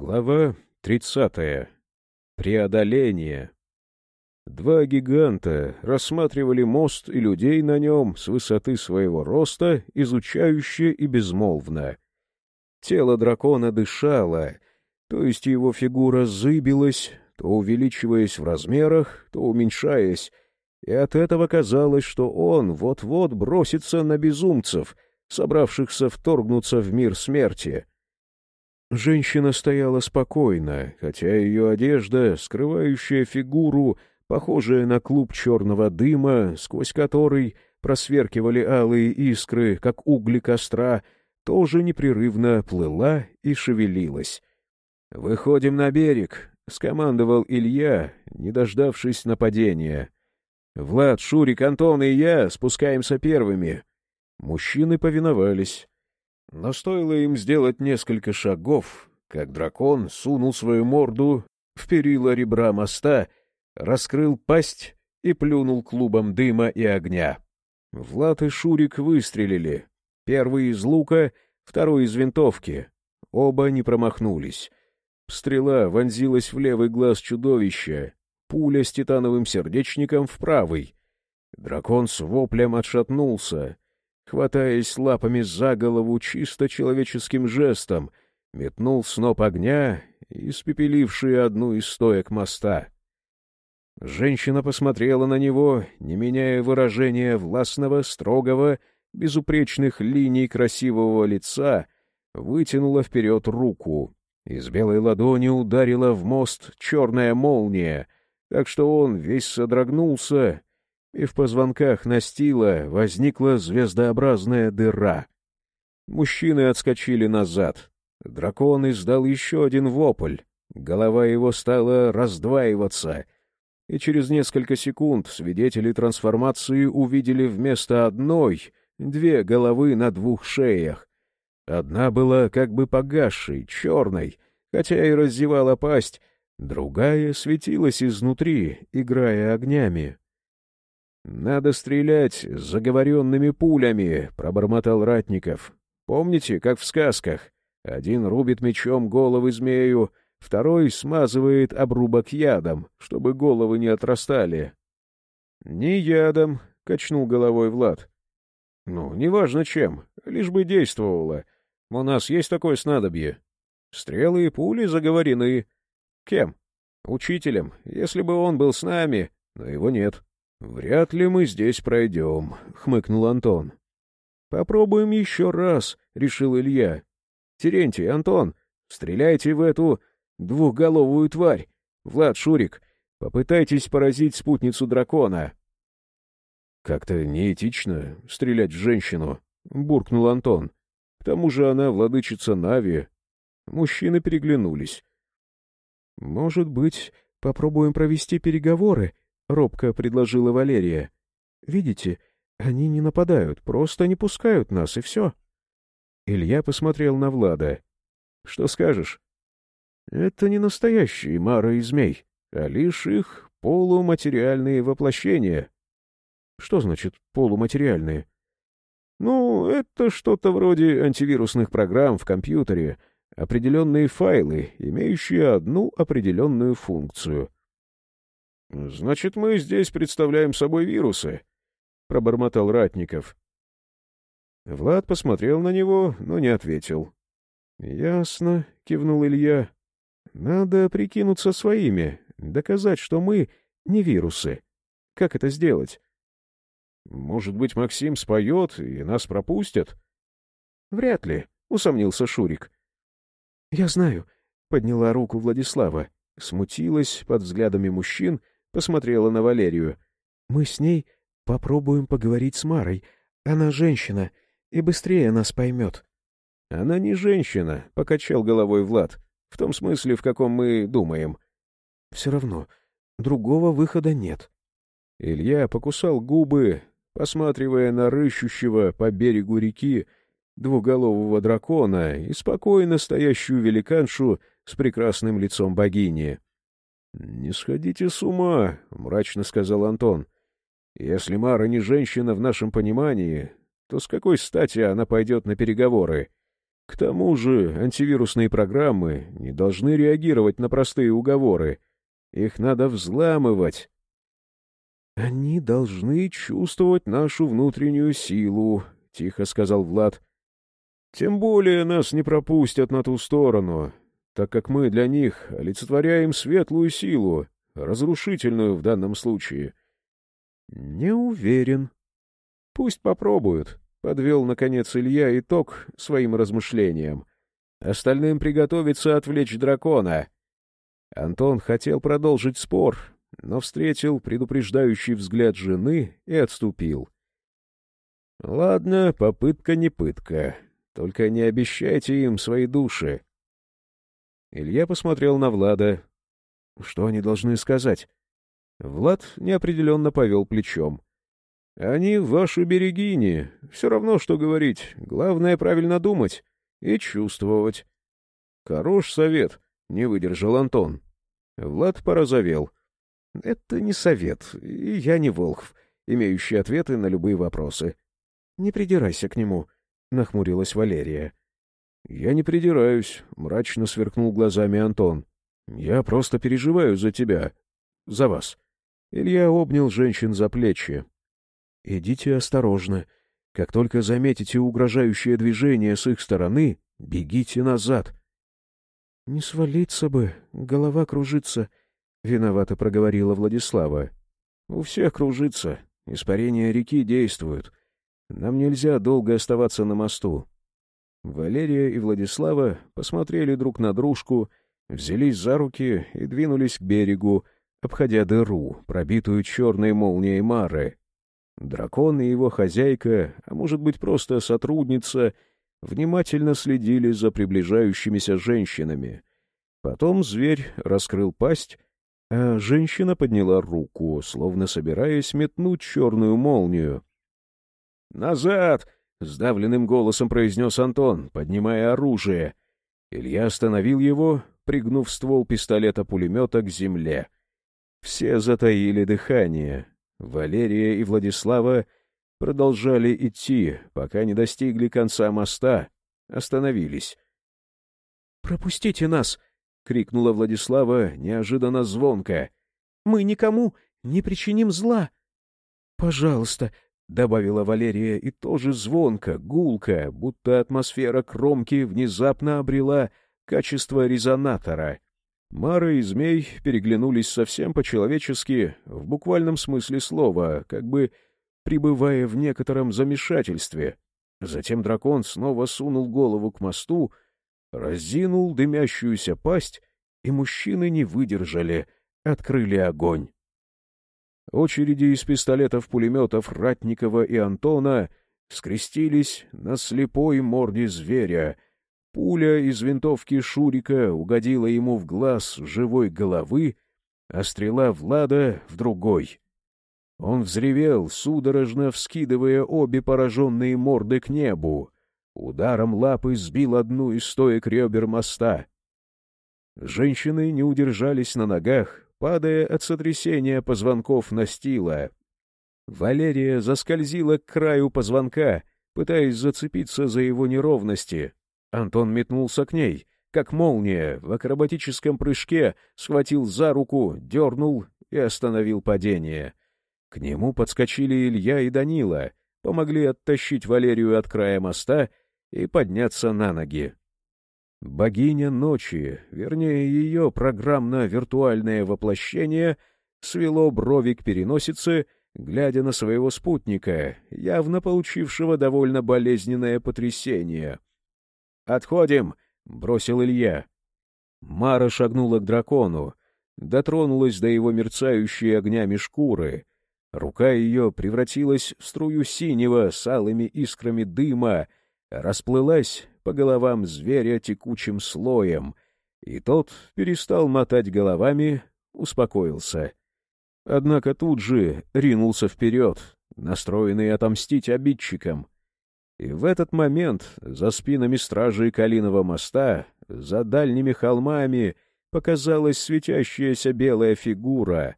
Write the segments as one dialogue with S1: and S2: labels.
S1: Глава тридцатая. Преодоление. Два гиганта рассматривали мост и людей на нем с высоты своего роста, изучающе и безмолвно. Тело дракона дышало, то есть его фигура зыбилась, то увеличиваясь в размерах, то уменьшаясь, и от этого казалось, что он вот-вот бросится на безумцев, собравшихся вторгнуться в мир смерти — Женщина стояла спокойно, хотя ее одежда, скрывающая фигуру, похожая на клуб черного дыма, сквозь который просверкивали алые искры, как угли костра, тоже непрерывно плыла и шевелилась. «Выходим на берег», — скомандовал Илья, не дождавшись нападения. «Влад, Шурик, Антон и я спускаемся первыми». Мужчины повиновались. Но стоило им сделать несколько шагов, как дракон сунул свою морду в перила ребра моста, раскрыл пасть и плюнул клубом дыма и огня. Влад и Шурик выстрелили. Первый из лука, второй из винтовки. Оба не промахнулись. Стрела вонзилась в левый глаз чудовища, пуля с титановым сердечником в правый. Дракон с воплем отшатнулся — хватаясь лапами за голову чисто человеческим жестом, метнул сноп огня, испепеливший одну из стоек моста. Женщина посмотрела на него, не меняя выражения властного, строгого, безупречных линий красивого лица, вытянула вперед руку. Из белой ладони ударила в мост черная молния, так что он весь содрогнулся и в позвонках настила возникла звездообразная дыра. Мужчины отскочили назад. Дракон издал еще один вопль. Голова его стала раздваиваться, и через несколько секунд свидетели трансформации увидели вместо одной две головы на двух шеях. Одна была как бы погасшей, черной, хотя и раздевала пасть, другая светилась изнутри, играя огнями. «Надо стрелять заговоренными пулями», — пробормотал Ратников. «Помните, как в сказках? Один рубит мечом головы змею, второй смазывает обрубок ядом, чтобы головы не отрастали». «Не ядом», — качнул головой Влад. «Ну, неважно чем, лишь бы действовало. У нас есть такое снадобье. Стрелы и пули заговорены. Кем? Учителем, если бы он был с нами, но его нет». «Вряд ли мы здесь пройдем», — хмыкнул Антон. «Попробуем еще раз», — решил Илья. «Терентий, Антон, стреляйте в эту двухголовую тварь. Влад, Шурик, попытайтесь поразить спутницу дракона». «Как-то неэтично стрелять в женщину», — буркнул Антон. «К тому же она владычица Нави». Мужчины переглянулись. «Может быть, попробуем провести переговоры?» — робко предложила Валерия. «Видите, они не нападают, просто не пускают нас, и все». Илья посмотрел на Влада. «Что скажешь?» «Это не настоящие Мара и Змей, а лишь их полуматериальные воплощения». «Что значит полуматериальные?» «Ну, это что-то вроде антивирусных программ в компьютере, определенные файлы, имеющие одну определенную функцию». — Значит, мы здесь представляем собой вирусы, — пробормотал Ратников. Влад посмотрел на него, но не ответил. — Ясно, — кивнул Илья. — Надо прикинуться своими, доказать, что мы не вирусы. Как это сделать? — Может быть, Максим споет, и нас пропустят? — Вряд ли, — усомнился Шурик. — Я знаю, — подняла руку Владислава, смутилась под взглядами мужчин, посмотрела на Валерию. «Мы с ней попробуем поговорить с Марой. Она женщина, и быстрее нас поймет». «Она не женщина», — покачал головой Влад. «В том смысле, в каком мы думаем». «Все равно, другого выхода нет». Илья покусал губы, посматривая на рыщущего по берегу реки двуголового дракона и спокойно стоящую великаншу с прекрасным лицом богини. — Не сходите с ума, — мрачно сказал Антон. — Если Мара не женщина в нашем понимании, то с какой стати она пойдет на переговоры? К тому же антивирусные программы не должны реагировать на простые уговоры. Их надо взламывать. «Они должны чувствовать нашу внутреннюю силу», — тихо сказал Влад. «Тем более нас не пропустят на ту сторону, так как мы для них олицетворяем светлую силу, разрушительную в данном случае». «Не уверен». «Пусть попробуют», — подвел, наконец, Илья итог своим размышлениям. «Остальным приготовиться отвлечь дракона». Антон хотел продолжить спор, но встретил предупреждающий взгляд жены и отступил. — Ладно, попытка не пытка. Только не обещайте им свои души. Илья посмотрел на Влада. Что они должны сказать? Влад неопределенно повел плечом. — Они ваши берегини. Все равно, что говорить. Главное, правильно думать и чувствовать. — Хорош совет, — не выдержал Антон. Влад порозовел. — это не совет, и я не Волхв, имеющий ответы на любые вопросы. Не придирайся к нему, — нахмурилась Валерия. Я не придираюсь, — мрачно сверкнул глазами Антон. Я просто переживаю за тебя, за вас. Илья обнял женщин за плечи. Идите осторожно. Как только заметите угрожающее движение с их стороны, бегите назад. Не свалиться бы, голова кружится, — виновато проговорила Владислава. — У всех кружится. Испарения реки действуют. Нам нельзя долго оставаться на мосту. Валерия и Владислава посмотрели друг на дружку, взялись за руки и двинулись к берегу, обходя дыру, пробитую черной молнией Мары. Дракон и его хозяйка, а может быть просто сотрудница, внимательно следили за приближающимися женщинами. Потом зверь раскрыл пасть а женщина подняла руку, словно собираясь метнуть черную молнию. «Назад!» — сдавленным голосом произнес Антон, поднимая оружие. Илья остановил его, пригнув ствол пистолета-пулемета к земле. Все затаили дыхание. Валерия и Владислава продолжали идти, пока не достигли конца моста, остановились. «Пропустите нас!» крикнула Владислава неожиданно звонко. Мы никому не причиним зла. Пожалуйста, добавила Валерия и тоже звонко, гулко, будто атмосфера кромки внезапно обрела качество резонатора. Мара и змей переглянулись совсем по-человечески, в буквальном смысле слова, как бы пребывая в некотором замешательстве. Затем дракон снова сунул голову к мосту, разинул дымящуюся пасть, и мужчины не выдержали, открыли огонь. Очереди из пистолетов-пулеметов Ратникова и Антона скрестились на слепой морде зверя. Пуля из винтовки Шурика угодила ему в глаз живой головы, а стрела Влада — в другой. Он взревел, судорожно вскидывая обе пораженные морды к небу. Ударом лапы сбил одну из стоек ребер моста. Женщины не удержались на ногах, падая от сотрясения позвонков настила. Валерия заскользила к краю позвонка, пытаясь зацепиться за его неровности. Антон метнулся к ней, как молния, в акробатическом прыжке схватил за руку, дернул и остановил падение. К нему подскочили Илья и Данила, помогли оттащить Валерию от края моста и подняться на ноги. Богиня ночи, вернее ее программно-виртуальное воплощение, свело брови к переносице, глядя на своего спутника, явно получившего довольно болезненное потрясение. «Отходим!» — бросил Илья. Мара шагнула к дракону, дотронулась до его мерцающей огнями шкуры. Рука ее превратилась в струю синего с алыми искрами дыма, расплылась по головам зверя текучим слоем, и тот перестал мотать головами, успокоился. Однако тут же ринулся вперед, настроенный отомстить обидчикам. И в этот момент за спинами стражей Калиного моста, за дальними холмами, показалась светящаяся белая фигура.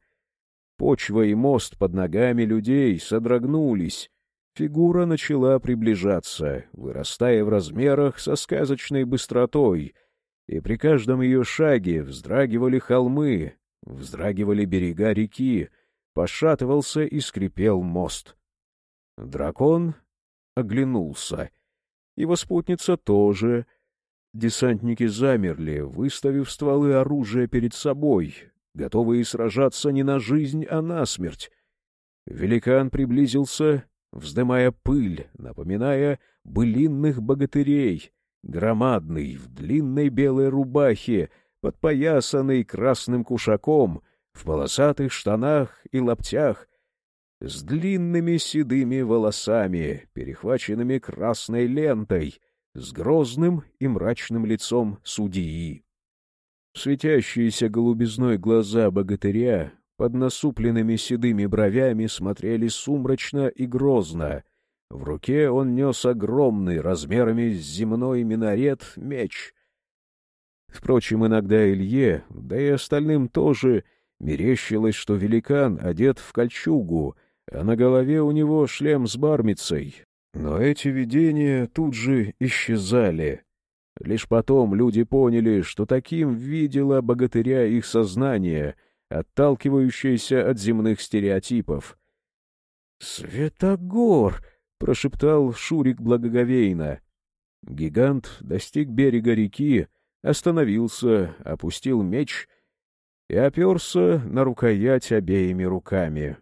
S1: Почва и мост под ногами людей содрогнулись, Фигура начала приближаться, вырастая в размерах со сказочной быстротой, и при каждом ее шаге вздрагивали холмы, вздрагивали берега реки, пошатывался и скрипел мост. Дракон оглянулся. Его спутница тоже. Десантники замерли, выставив стволы оружия перед собой, готовые сражаться не на жизнь, а на смерть. Великан приблизился, вздымая пыль, напоминая былинных богатырей, громадный, в длинной белой рубахе, подпоясанный красным кушаком, в полосатых штанах и лаптях, с длинными седыми волосами, перехваченными красной лентой, с грозным и мрачным лицом судьи. Светящиеся голубизной глаза богатыря под насупленными седыми бровями смотрели сумрачно и грозно. В руке он нес огромный, размерами с земной минарет, меч. Впрочем, иногда Илье, да и остальным тоже, мерещилось, что великан одет в кольчугу — а на голове у него шлем с бармицей. Но эти видения тут же исчезали. Лишь потом люди поняли, что таким видела богатыря их сознание, отталкивающееся от земных стереотипов. «Светогор!» — прошептал Шурик благоговейно. Гигант достиг берега реки, остановился, опустил меч и оперся на рукоять обеими руками.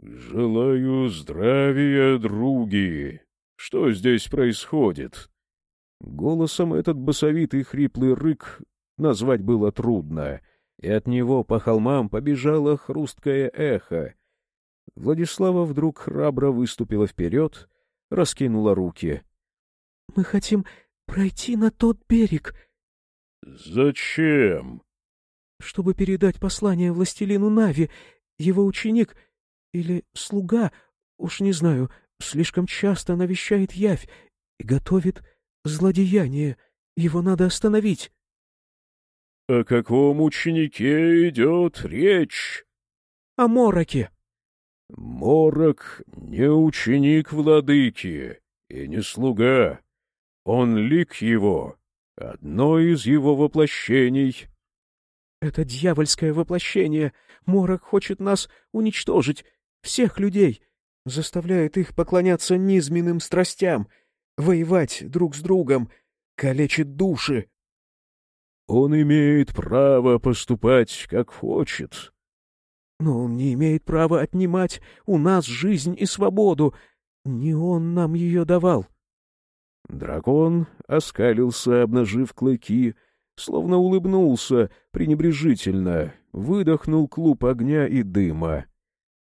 S1: «Желаю здравия, други! Что здесь происходит?» Голосом этот басовитый хриплый рык назвать было трудно, и от него по холмам побежало хрусткое эхо. Владислава вдруг храбро выступила вперед, раскинула руки.
S2: — Мы хотим пройти на тот берег.
S1: — Зачем?
S2: — Чтобы передать послание властелину Нави. Его ученик — или слуга, уж не знаю, слишком часто навещает явь и готовит злодеяние. Его надо остановить.
S1: — О каком ученике идет речь?
S2: — О Мороке.
S1: — Морок не ученик владыки и не слуга. Он лик его, одно из его воплощений.
S2: — Это дьявольское воплощение. Морок хочет нас уничтожить всех людей, заставляет их поклоняться низменным страстям, воевать друг с другом, калечит души.
S1: Он имеет право поступать, как хочет.
S2: Но он не имеет права отнимать у нас жизнь и свободу. Не он нам ее давал.
S1: Дракон оскалился, обнажив клыки, словно улыбнулся пренебрежительно, выдохнул клуб огня и дыма.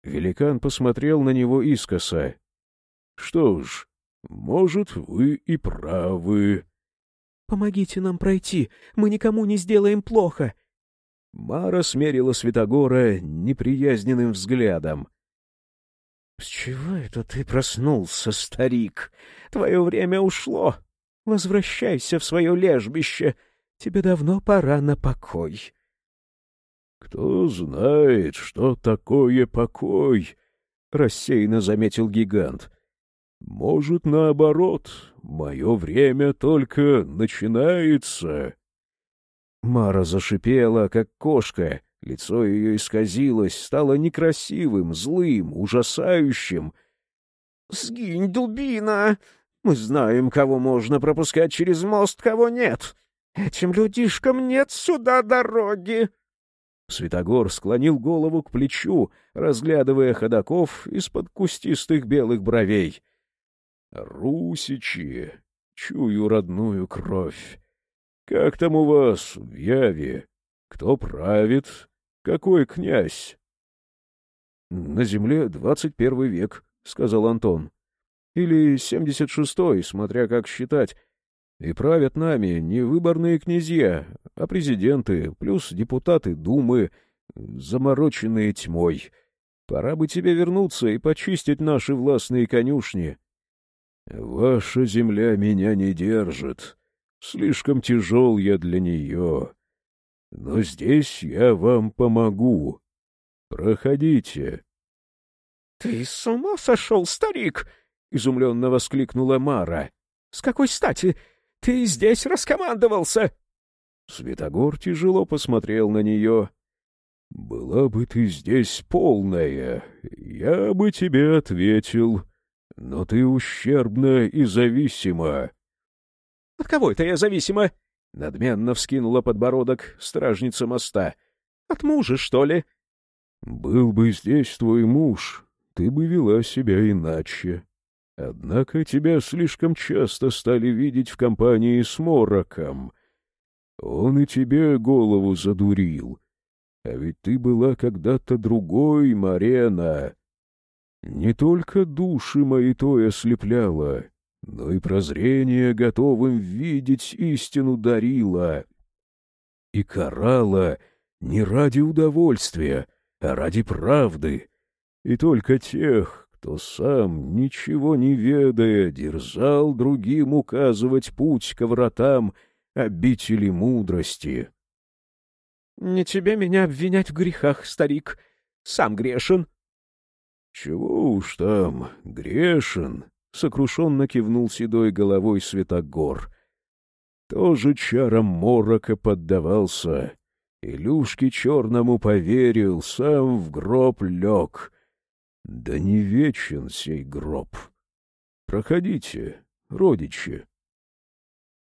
S1: Великан посмотрел на него искоса. — Что ж, может, вы и правы.
S2: — Помогите нам пройти, мы никому не сделаем плохо.
S1: Мара смерила Святогора неприязненным взглядом.
S2: — С чего это ты проснулся, старик? Твое время ушло. Возвращайся в свое лежбище. Тебе давно пора на покой.
S1: «Кто знает, что такое покой?» — рассеянно заметил гигант. «Может, наоборот, мое время только начинается». Мара зашипела, как кошка. Лицо ее исказилось, стало некрасивым, злым, ужасающим.
S2: «Сгинь, дубина! Мы знаем, кого можно пропускать через мост, кого нет. Этим людишкам нет сюда дороги!»
S1: Святогор склонил голову к плечу, разглядывая ходаков из-под кустистых белых бровей. «Русичи! Чую родную кровь! Как там у вас в Яве? Кто правит? Какой князь?» «На земле двадцать первый век», — сказал Антон. «Или семьдесят шестой, смотря как считать. И правят нами не выборные князья, а президенты, плюс депутаты Думы, замороченные тьмой. Пора бы тебе вернуться и почистить наши властные конюшни. Ваша земля меня не держит. Слишком тяжел я для нее. Но здесь я вам помогу. Проходите.
S2: Ты с ума сошел, старик! — изумленно воскликнула Мара. — С какой стати? Ты здесь раскомандовался?
S1: Светогор тяжело посмотрел на нее. — Была бы ты здесь полная, я бы тебе ответил, но ты ущербна и зависима.
S2: — От кого это я зависима? — надменно вскинула подбородок стражница моста. — От мужа, что ли?
S1: — Был бы здесь твой муж, ты бы вела себя иначе. Однако тебя слишком часто стали видеть в компании с Мороком. Он и тебе голову задурил. А ведь ты была когда-то другой, Марена. Не только души мои той ослепляла, но и прозрение готовым видеть истину дарила. И карала не ради удовольствия, а ради правды, и только тех, кто сам, ничего не ведая, дерзал другим указывать путь к вратам обители мудрости.
S2: — Не тебе меня обвинять в грехах, старик. Сам грешен.
S1: — Чего уж там, грешен, — сокрушенно кивнул седой головой Святогор. Тоже чаром морока поддавался. Илюшке черному поверил, сам в гроб лег. Да не вечен сей гроб. Проходите, родичи.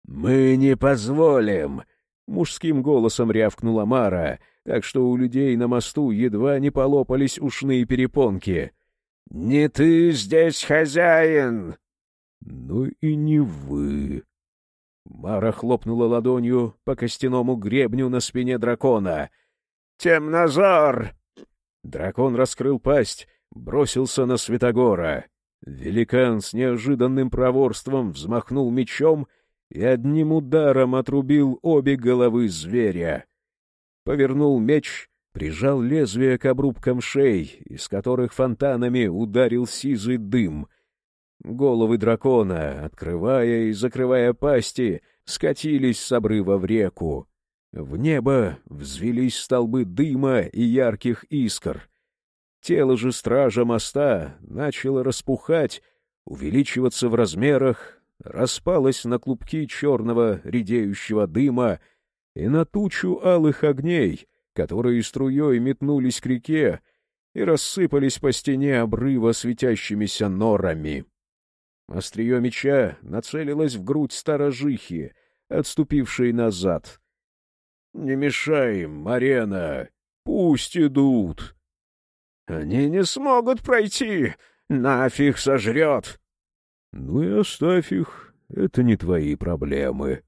S2: — Мы не позволим! — мужским голосом рявкнула Мара, так что у людей на мосту едва не полопались ушные перепонки. — Не ты здесь хозяин!
S1: — Ну и не вы.
S2: Мара хлопнула ладонью по костяному гребню на спине дракона. — Темнозор! Дракон раскрыл пасть, бросился на Святогора. Великан с неожиданным проворством взмахнул мечом и одним ударом отрубил обе головы зверя. Повернул меч, прижал лезвие к обрубкам шей, из которых фонтанами ударил сизый дым. Головы дракона, открывая и закрывая пасти, скатились с обрыва в реку. В небо взвелись столбы дыма и ярких искр — Тело же стража моста начало распухать, увеличиваться в размерах, распалось на клубки черного редеющего дыма и на тучу алых огней, которые струей метнулись к реке и рассыпались по стене обрыва светящимися норами. Острие меча нацелилось в грудь сторожихи, отступившей назад. — Не мешай им, Марена! Пусть идут! Они не смогут пройти. Нафиг сожрет.
S1: Ну и оставь их. Это не твои проблемы.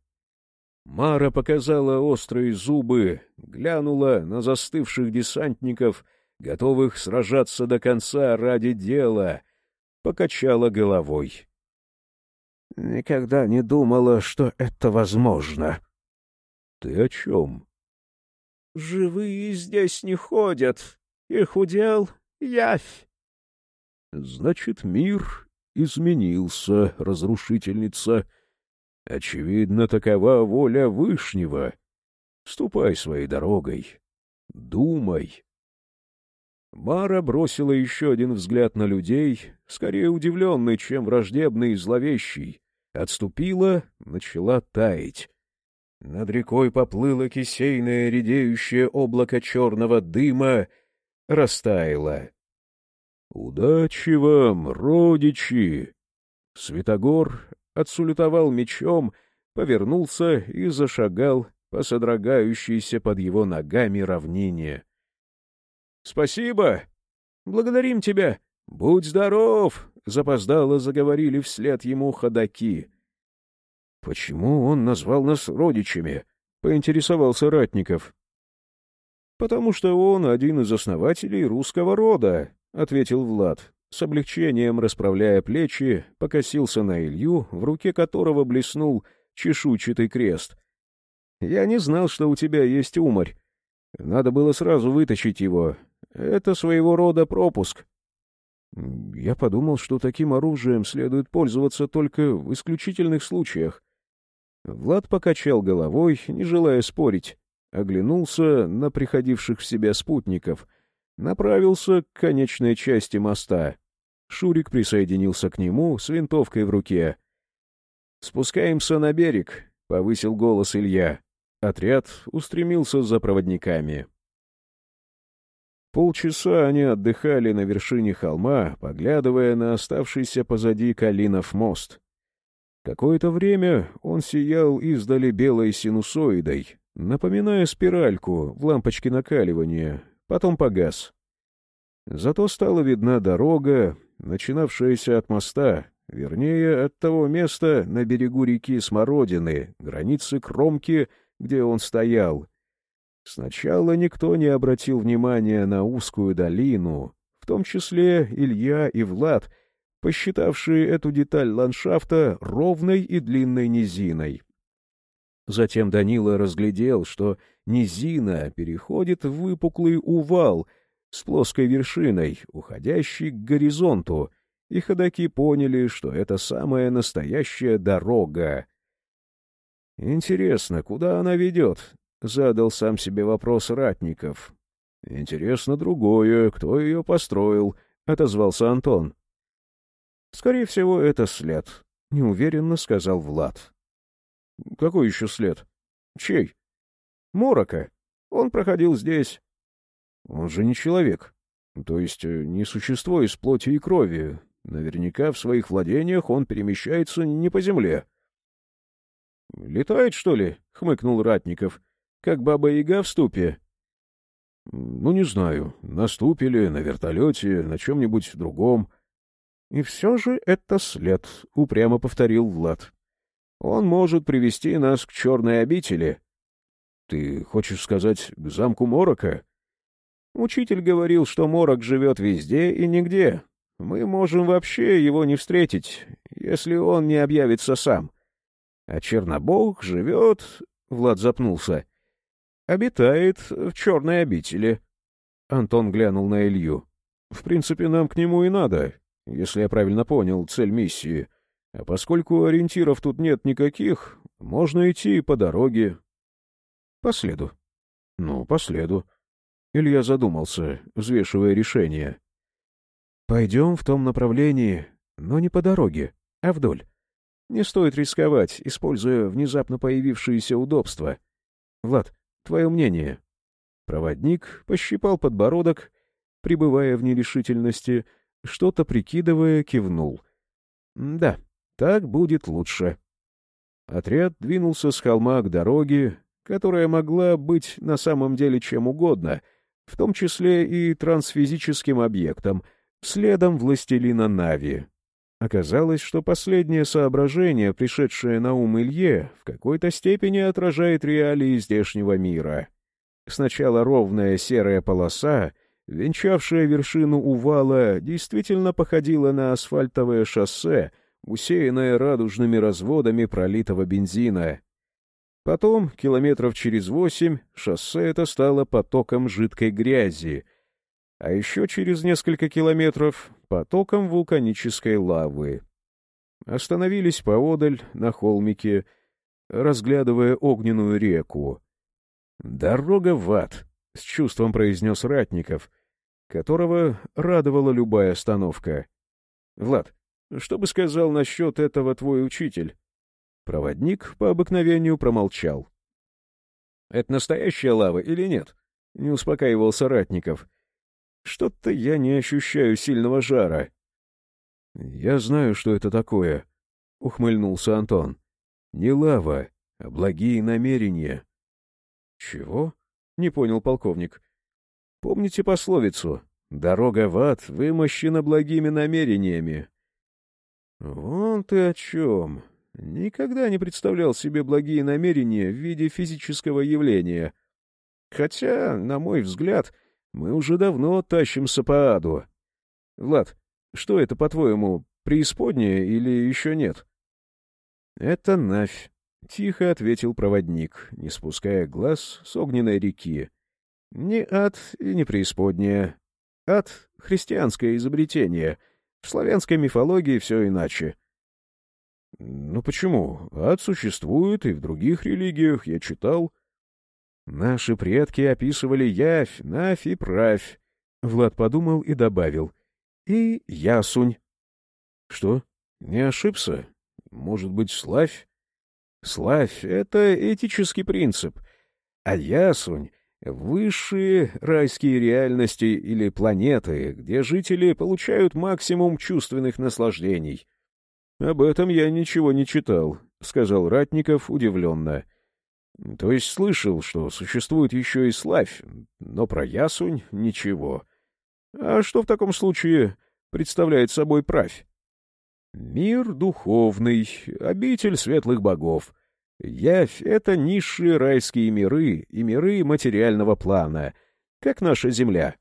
S2: Мара показала острые зубы, глянула на застывших десантников, готовых сражаться до конца ради дела, покачала головой. Никогда не думала, что это возможно.
S1: — Ты о чем?
S2: — Живые здесь не ходят, их удел — явь.
S1: Значит, мир изменился, разрушительница. Очевидно, такова воля Вышнего. Ступай своей дорогой. Думай.
S2: Мара бросила еще один взгляд на людей, скорее удивленный, чем враждебный и зловещий. Отступила, начала таять. Над рекой поплыло кисейное редеющее облако черного дыма — растаяла.
S1: «Удачи вам, родичи!» Святогор отсулютовал мечом, повернулся и зашагал по содрогающейся под его ногами равнине.
S2: «Спасибо! Благодарим тебя! Будь здоров!» — запоздало заговорили вслед ему ходаки. «Почему он назвал нас родичами?» — поинтересовался Ратников. «Потому что он один из основателей русского рода», — ответил Влад, с облегчением расправляя плечи, покосился на Илью, в руке которого блеснул чешуйчатый крест. «Я не знал, что у тебя есть уморь. Надо было сразу вытащить его. Это своего рода пропуск». Я подумал, что таким оружием следует пользоваться только в исключительных случаях. Влад покачал головой, не желая спорить оглянулся на приходивших в себя спутников, направился к конечной части моста,
S1: Шурик присоединился к нему с винтовкой в руке. «Спускаемся на берег», — повысил голос Илья. Отряд устремился за проводниками. Полчаса они отдыхали на вершине холма, поглядывая на оставшийся позади Калинов мост. Какое-то время он сиял издали белой синусоидой, напоминая спиральку в лампочке накаливания, потом погас. Зато стала видна дорога, начинавшаяся от моста, вернее, от того места на берегу реки Смородины, границы Кромки, где он стоял, Сначала никто не обратил внимания на узкую долину, в том числе Илья и Влад, посчитавшие эту деталь ландшафта ровной и длинной низиной. Затем Данила разглядел, что низина переходит в выпуклый увал с плоской вершиной, уходящий к горизонту, и ходаки поняли, что это самая настоящая дорога. «Интересно, куда она ведет?» Задал сам себе вопрос Ратников. «Интересно другое, кто ее построил?» — отозвался Антон. «Скорее всего, это след», — неуверенно сказал Влад. «Какой еще след? Чей?» «Морока. Он проходил здесь». «Он же не человек. То есть э, не существо из плоти и крови. Наверняка в своих владениях он перемещается не по земле». «Летает, что ли?» — хмыкнул Ратников. Как Баба-Яга в ступе? — Ну, не знаю. На ступе или на вертолете, на чем-нибудь другом. — И все же это след, — упрямо повторил Влад. — Он может привести нас к черной обители. — Ты хочешь сказать, к замку Морока? Учитель говорил, что Морок живет везде и нигде. Мы можем вообще его не встретить, если он не объявится сам. А Чернобог живет... Влад запнулся обитает в черной обители. Антон глянул на Илью. В принципе, нам к нему и надо, если я правильно понял цель миссии. А поскольку ориентиров тут нет никаких, можно идти по дороге. По следу. Ну, по следу. Илья задумался, взвешивая решение. Пойдем в том направлении, но не по дороге, а вдоль. Не стоит рисковать, используя внезапно появившиеся удобства. Влад, Твое мнение?» Проводник пощипал подбородок, пребывая в нерешительности, что-то прикидывая, кивнул. «Да, так будет лучше». Отряд двинулся с холма к дороге, которая могла быть на самом деле чем угодно, в том числе и трансфизическим объектом, следом властелина Нави. Оказалось, что последнее соображение, пришедшее на ум Илье, в какой-то степени отражает реалии здешнего мира. Сначала ровная серая полоса, венчавшая вершину увала, действительно походила на асфальтовое шоссе, усеянное радужными разводами пролитого бензина. Потом, километров через восемь, шоссе это стало потоком жидкой грязи, а еще через несколько километров — потоком вулканической лавы. Остановились поодаль, на холмике, разглядывая огненную реку. «Дорога в ад», — с чувством произнес Ратников, которого радовала любая остановка. «Влад, что бы сказал насчет этого твой учитель?» Проводник по обыкновению промолчал. «Это настоящая лава или нет?» — не успокаивался Ратников. Что-то я не ощущаю сильного жара. — Я знаю, что это такое, — ухмыльнулся Антон. — Не лава, а благие намерения. — Чего? — не понял полковник. — Помните пословицу «Дорога в ад вымощена благими намерениями». — Вон ты о чем. Никогда не представлял себе благие намерения в виде физического явления. Хотя, на мой взгляд, — мы уже давно тащимся по аду. Влад, что это, по-твоему, преисподняя или еще нет? — Это Навь, — тихо ответил проводник, не спуская глаз с огненной реки. — Не ад и не преисподняя. Ад — христианское изобретение. В славянской мифологии все иначе. — Ну почему? Ад существует и в других религиях, я читал. — Наши предки описывали явь, навь и правь. Влад подумал и добавил. И ясунь. Что? Не ошибся? Может быть, славь? Славь — это этический принцип. А ясунь — высшие райские реальности или планеты, где жители получают максимум чувственных наслаждений. — Об этом я ничего не читал, — сказал Ратников удивленно. — То есть слышал, что существует еще и славь, но про ясунь — ничего. А что в таком случае представляет собой правь? Мир духовный, обитель светлых богов. Явь — это низшие райские миры и миры материального плана, как наша Земля.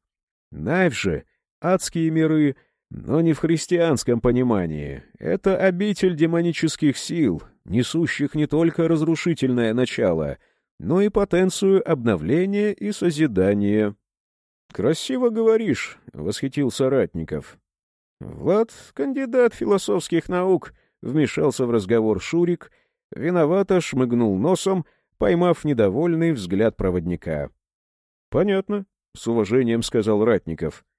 S1: Навь же — адские миры, но не в христианском понимании. Это обитель демонических сил, несущих не только разрушительное начало, но и потенцию обновления и созидания. — Красиво говоришь, — восхитился Ратников. Влад, кандидат философских наук, вмешался в разговор Шурик, виновато шмыгнул носом, поймав недовольный взгляд проводника. — Понятно, — с уважением сказал Ратников. —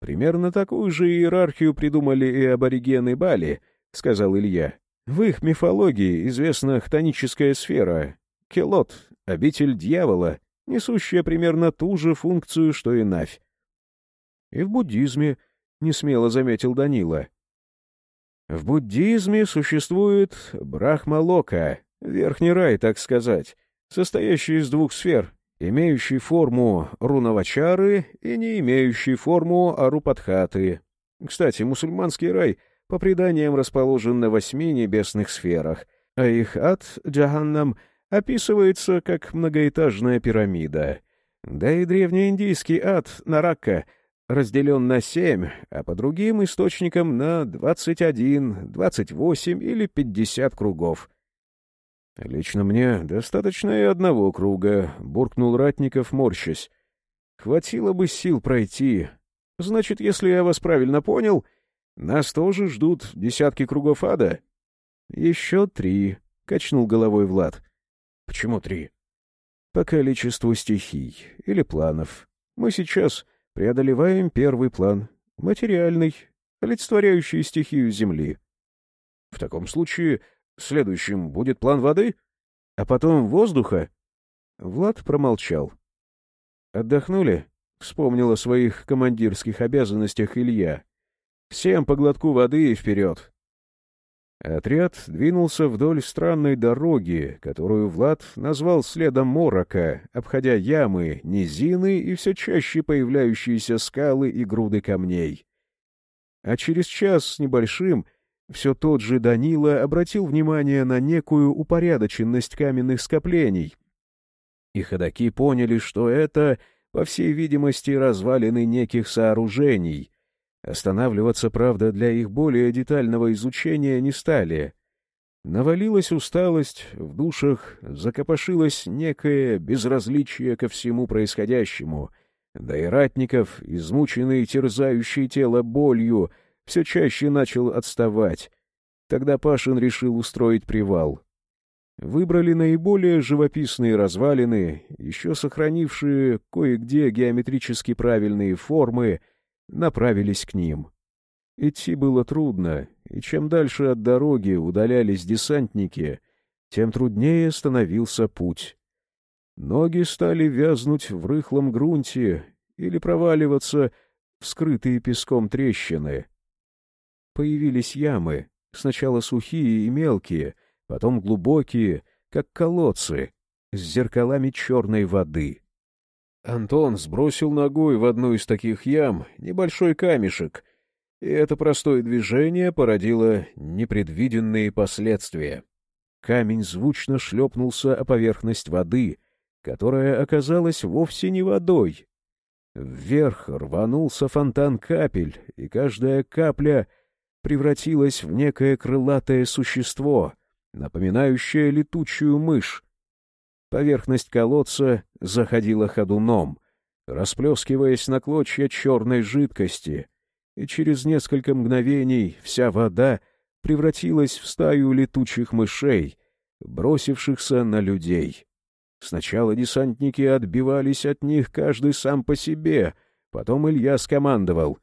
S1: Примерно такую же иерархию придумали и аборигены Бали, — сказал Илья. В их мифологии известна хтоническая сфера, келот, обитель дьявола, несущая примерно ту же функцию, что и Навь. И в буддизме — несмело заметил Данила. В буддизме существует брахмалока, верхний рай, так сказать, состоящий из двух сфер, имеющий форму рунавачары и не имеющий форму арупадхаты. Кстати, мусульманский рай по преданиям расположен на восьми небесных сферах, а их ад, джаханнам, описывается как многоэтажная пирамида. Да и древнеиндийский ад, Нарака — разделен на семь, а по другим источникам на двадцать один, двадцать восемь или пятьдесят кругов. — Лично мне достаточно и одного круга, — буркнул Ратников, морщась. — Хватило бы сил пройти. Значит, если я вас правильно понял, нас тоже ждут десятки кругов ада? — Еще три, — качнул головой Влад. — Почему три? — По количеству стихий или планов. Мы сейчас преодолеваем первый план, материальный, олицетворяющий стихию Земли. В таком случае следующим будет план воды, а потом воздуха. Влад промолчал. «Отдохнули?» — вспомнил о своих командирских обязанностях Илья. «Всем по глотку воды и вперед!» Отряд двинулся вдоль странной дороги, которую Влад назвал следом Морока, обходя ямы, низины и все чаще появляющиеся скалы и груды камней. А через час с небольшим все тот же Данила обратил внимание на некую упорядоченность каменных скоплений. И ходаки поняли, что это, по всей видимости, развалины неких сооружений — Останавливаться, правда, для их более детального изучения не стали. Навалилась усталость, в душах закопошилось некое безразличие ко всему происходящему, да и Ратников, измученный терзающий тело болью, все чаще начал отставать. Тогда Пашин решил устроить привал. Выбрали наиболее живописные развалины, еще сохранившие кое-где геометрически правильные формы — направились к ним. Идти было трудно, и чем дальше от дороги удалялись десантники, тем труднее становился путь. Ноги стали вязнуть в рыхлом грунте или проваливаться в скрытые песком трещины. Появились ямы, сначала сухие и мелкие, потом глубокие, как колодцы, с зеркалами черной воды. Антон сбросил ногой в одну из таких ям небольшой камешек, и это простое движение породило непредвиденные последствия. Камень звучно шлепнулся о поверхность воды, которая оказалась вовсе не водой. Вверх рванулся фонтан капель, и каждая капля превратилась в некое крылатое существо, напоминающее летучую мышь, Поверхность колодца заходила ходуном, расплескиваясь на клочья черной жидкости, и через несколько мгновений вся вода превратилась в стаю летучих мышей, бросившихся на людей. Сначала десантники отбивались от них каждый сам по себе, потом Илья скомандовал.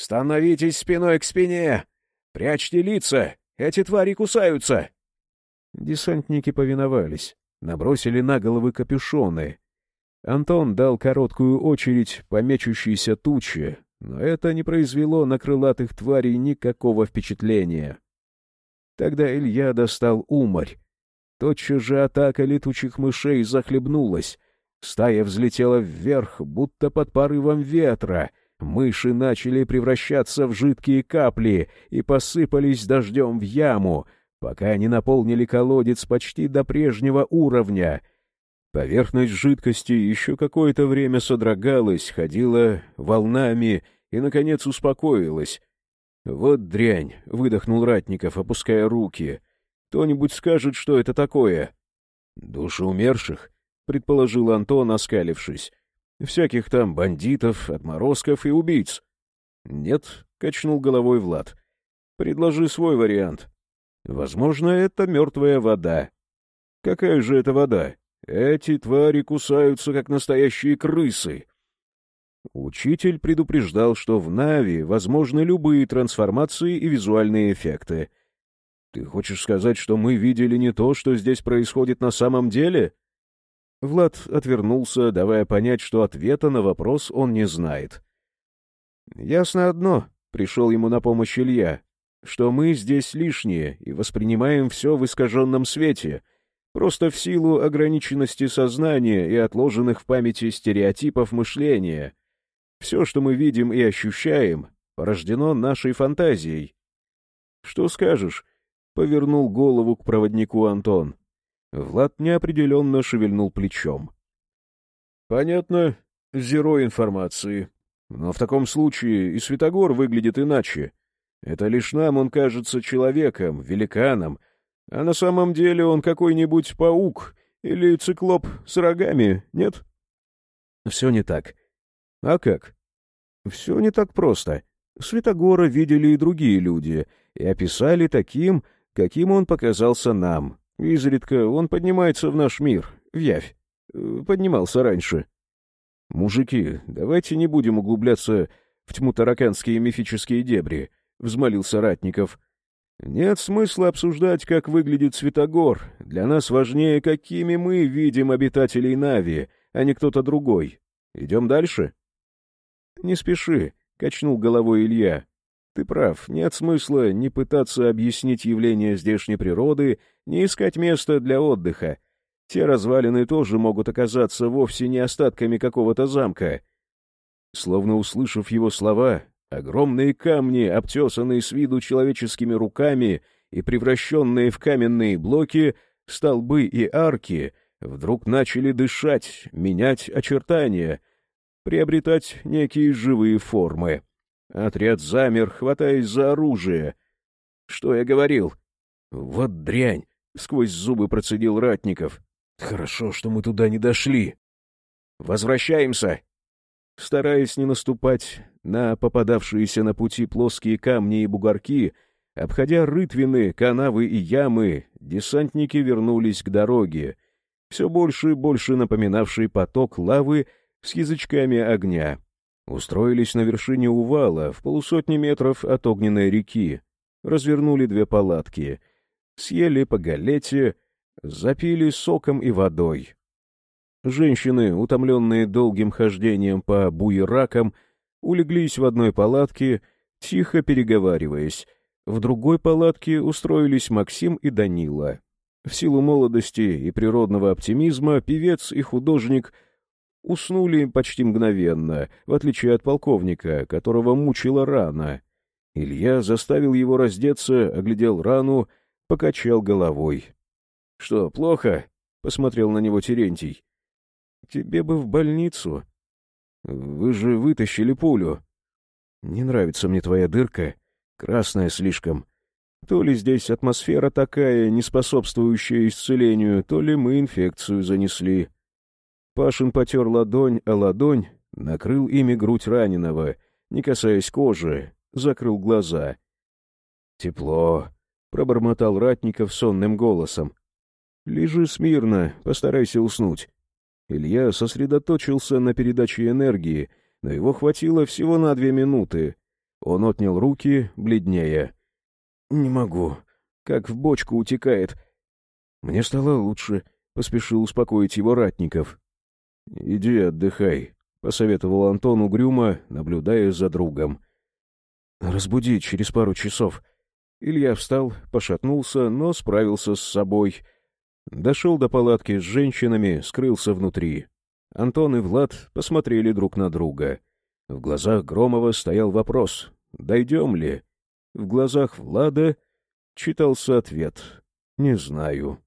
S1: «Становитесь спиной к спине! Прячьте лица! Эти твари кусаются!» Десантники повиновались, набросили на головы капюшоны. Антон дал короткую очередь по мечущейся туче, но это не произвело на крылатых тварей никакого впечатления. Тогда Илья достал уморь. Тотчас же атака летучих мышей захлебнулась. Стая взлетела вверх, будто под порывом ветра. Мыши начали превращаться в жидкие капли и посыпались дождем в яму, пока они наполнили колодец почти до прежнего уровня. Поверхность жидкости еще какое-то время содрогалась, ходила волнами и, наконец, успокоилась. «Вот дрянь!» — выдохнул Ратников, опуская руки. «Кто-нибудь скажет, что это такое?» «Души умерших», — предположил Антон, оскалившись. «Всяких там бандитов, отморозков и убийц». «Нет», — качнул головой Влад. «Предложи свой вариант». «Возможно, это мертвая вода». «Какая же это вода? Эти твари кусаются, как настоящие крысы». Учитель предупреждал, что в Нави возможны любые трансформации и визуальные эффекты. «Ты хочешь сказать, что мы видели не то, что здесь происходит на самом деле?» Влад отвернулся, давая понять, что ответа на вопрос он не знает. «Ясно одно», — пришел ему на помощь Илья, «что мы здесь лишние и воспринимаем все в искаженном свете, просто в силу ограниченности сознания и отложенных в памяти стереотипов мышления». Все, что мы видим и ощущаем, порождено нашей фантазией. — Что скажешь? — повернул голову к проводнику Антон. Влад неопределенно шевельнул плечом. — Понятно. Зеро информации. Но в таком случае и Святогор выглядит иначе. Это лишь нам он кажется человеком, великаном, а на самом деле он какой-нибудь паук или циклоп с рогами, нет? — Все не так. А как? Все не так просто. Святогора видели и другие люди, и описали таким, каким он показался нам. Изредка он поднимается в наш мир, в явь. Э, поднимался раньше. «Мужики, давайте не будем углубляться в тьму тараканские мифические дебри», — взмолился Ратников. «Нет смысла обсуждать, как выглядит Святогор. Для нас важнее, какими мы видим обитателей Нави, а не кто-то другой. Идем дальше?» «Не спеши», — качнул головой Илья. «Ты прав, нет смысла не пытаться объяснить явление здешней природы, не искать места для отдыха. Те развалины тоже могут оказаться вовсе не остатками какого-то замка». Словно услышав его слова, огромные камни, обтесанные с виду человеческими руками и превращенные в каменные блоки, столбы и арки, вдруг начали дышать, менять очертания — приобретать некие живые формы. Отряд замер, хватаясь за оружие. Что я говорил? Вот дрянь! Сквозь зубы процедил Ратников. Хорошо, что мы туда не дошли. Возвращаемся! Стараясь не наступать на попадавшиеся на пути плоские камни и бугорки, обходя рытвины, канавы и ямы, десантники вернулись к дороге, все больше и больше напоминавшей поток лавы с язычками огня. Устроились на вершине увала, в полусотни метров от огненной реки. Развернули две палатки. Съели по галете, запили соком и водой. Женщины, утомленные долгим хождением по буеракам, улеглись в одной палатке, тихо переговариваясь. В другой палатке устроились Максим и Данила. В силу молодости и природного оптимизма певец и художник — уснули почти мгновенно, в отличие от полковника, которого мучила рана. Илья заставил его раздеться, оглядел рану, покачал головой. — Что, плохо? — посмотрел на него Терентий. — Тебе бы в больницу. Вы же вытащили пулю. Не нравится мне твоя дырка, красная слишком. То ли здесь атмосфера такая, не способствующая исцелению, то ли мы инфекцию занесли. Пашин потер ладонь, а ладонь накрыл ими грудь раненого, не касаясь кожи, закрыл глаза. «Тепло», — пробормотал Ратников сонным голосом. «Лежи смирно, постарайся уснуть». Илья сосредоточился на передаче энергии, но его хватило всего на две минуты. Он отнял руки, бледнее. «Не могу. Как в бочку утекает». Мне стало лучше. Поспешил успокоить его ратников. «Иди отдыхай», — посоветовал Антон угрюмо, наблюдая за другом. «Разбуди через пару часов». Илья встал, пошатнулся, но справился с собой. Дошел до палатки с женщинами, скрылся внутри. Антон и Влад посмотрели друг на друга. В глазах Громова стоял вопрос «Дойдем ли?». В глазах Влада читался ответ «Не знаю».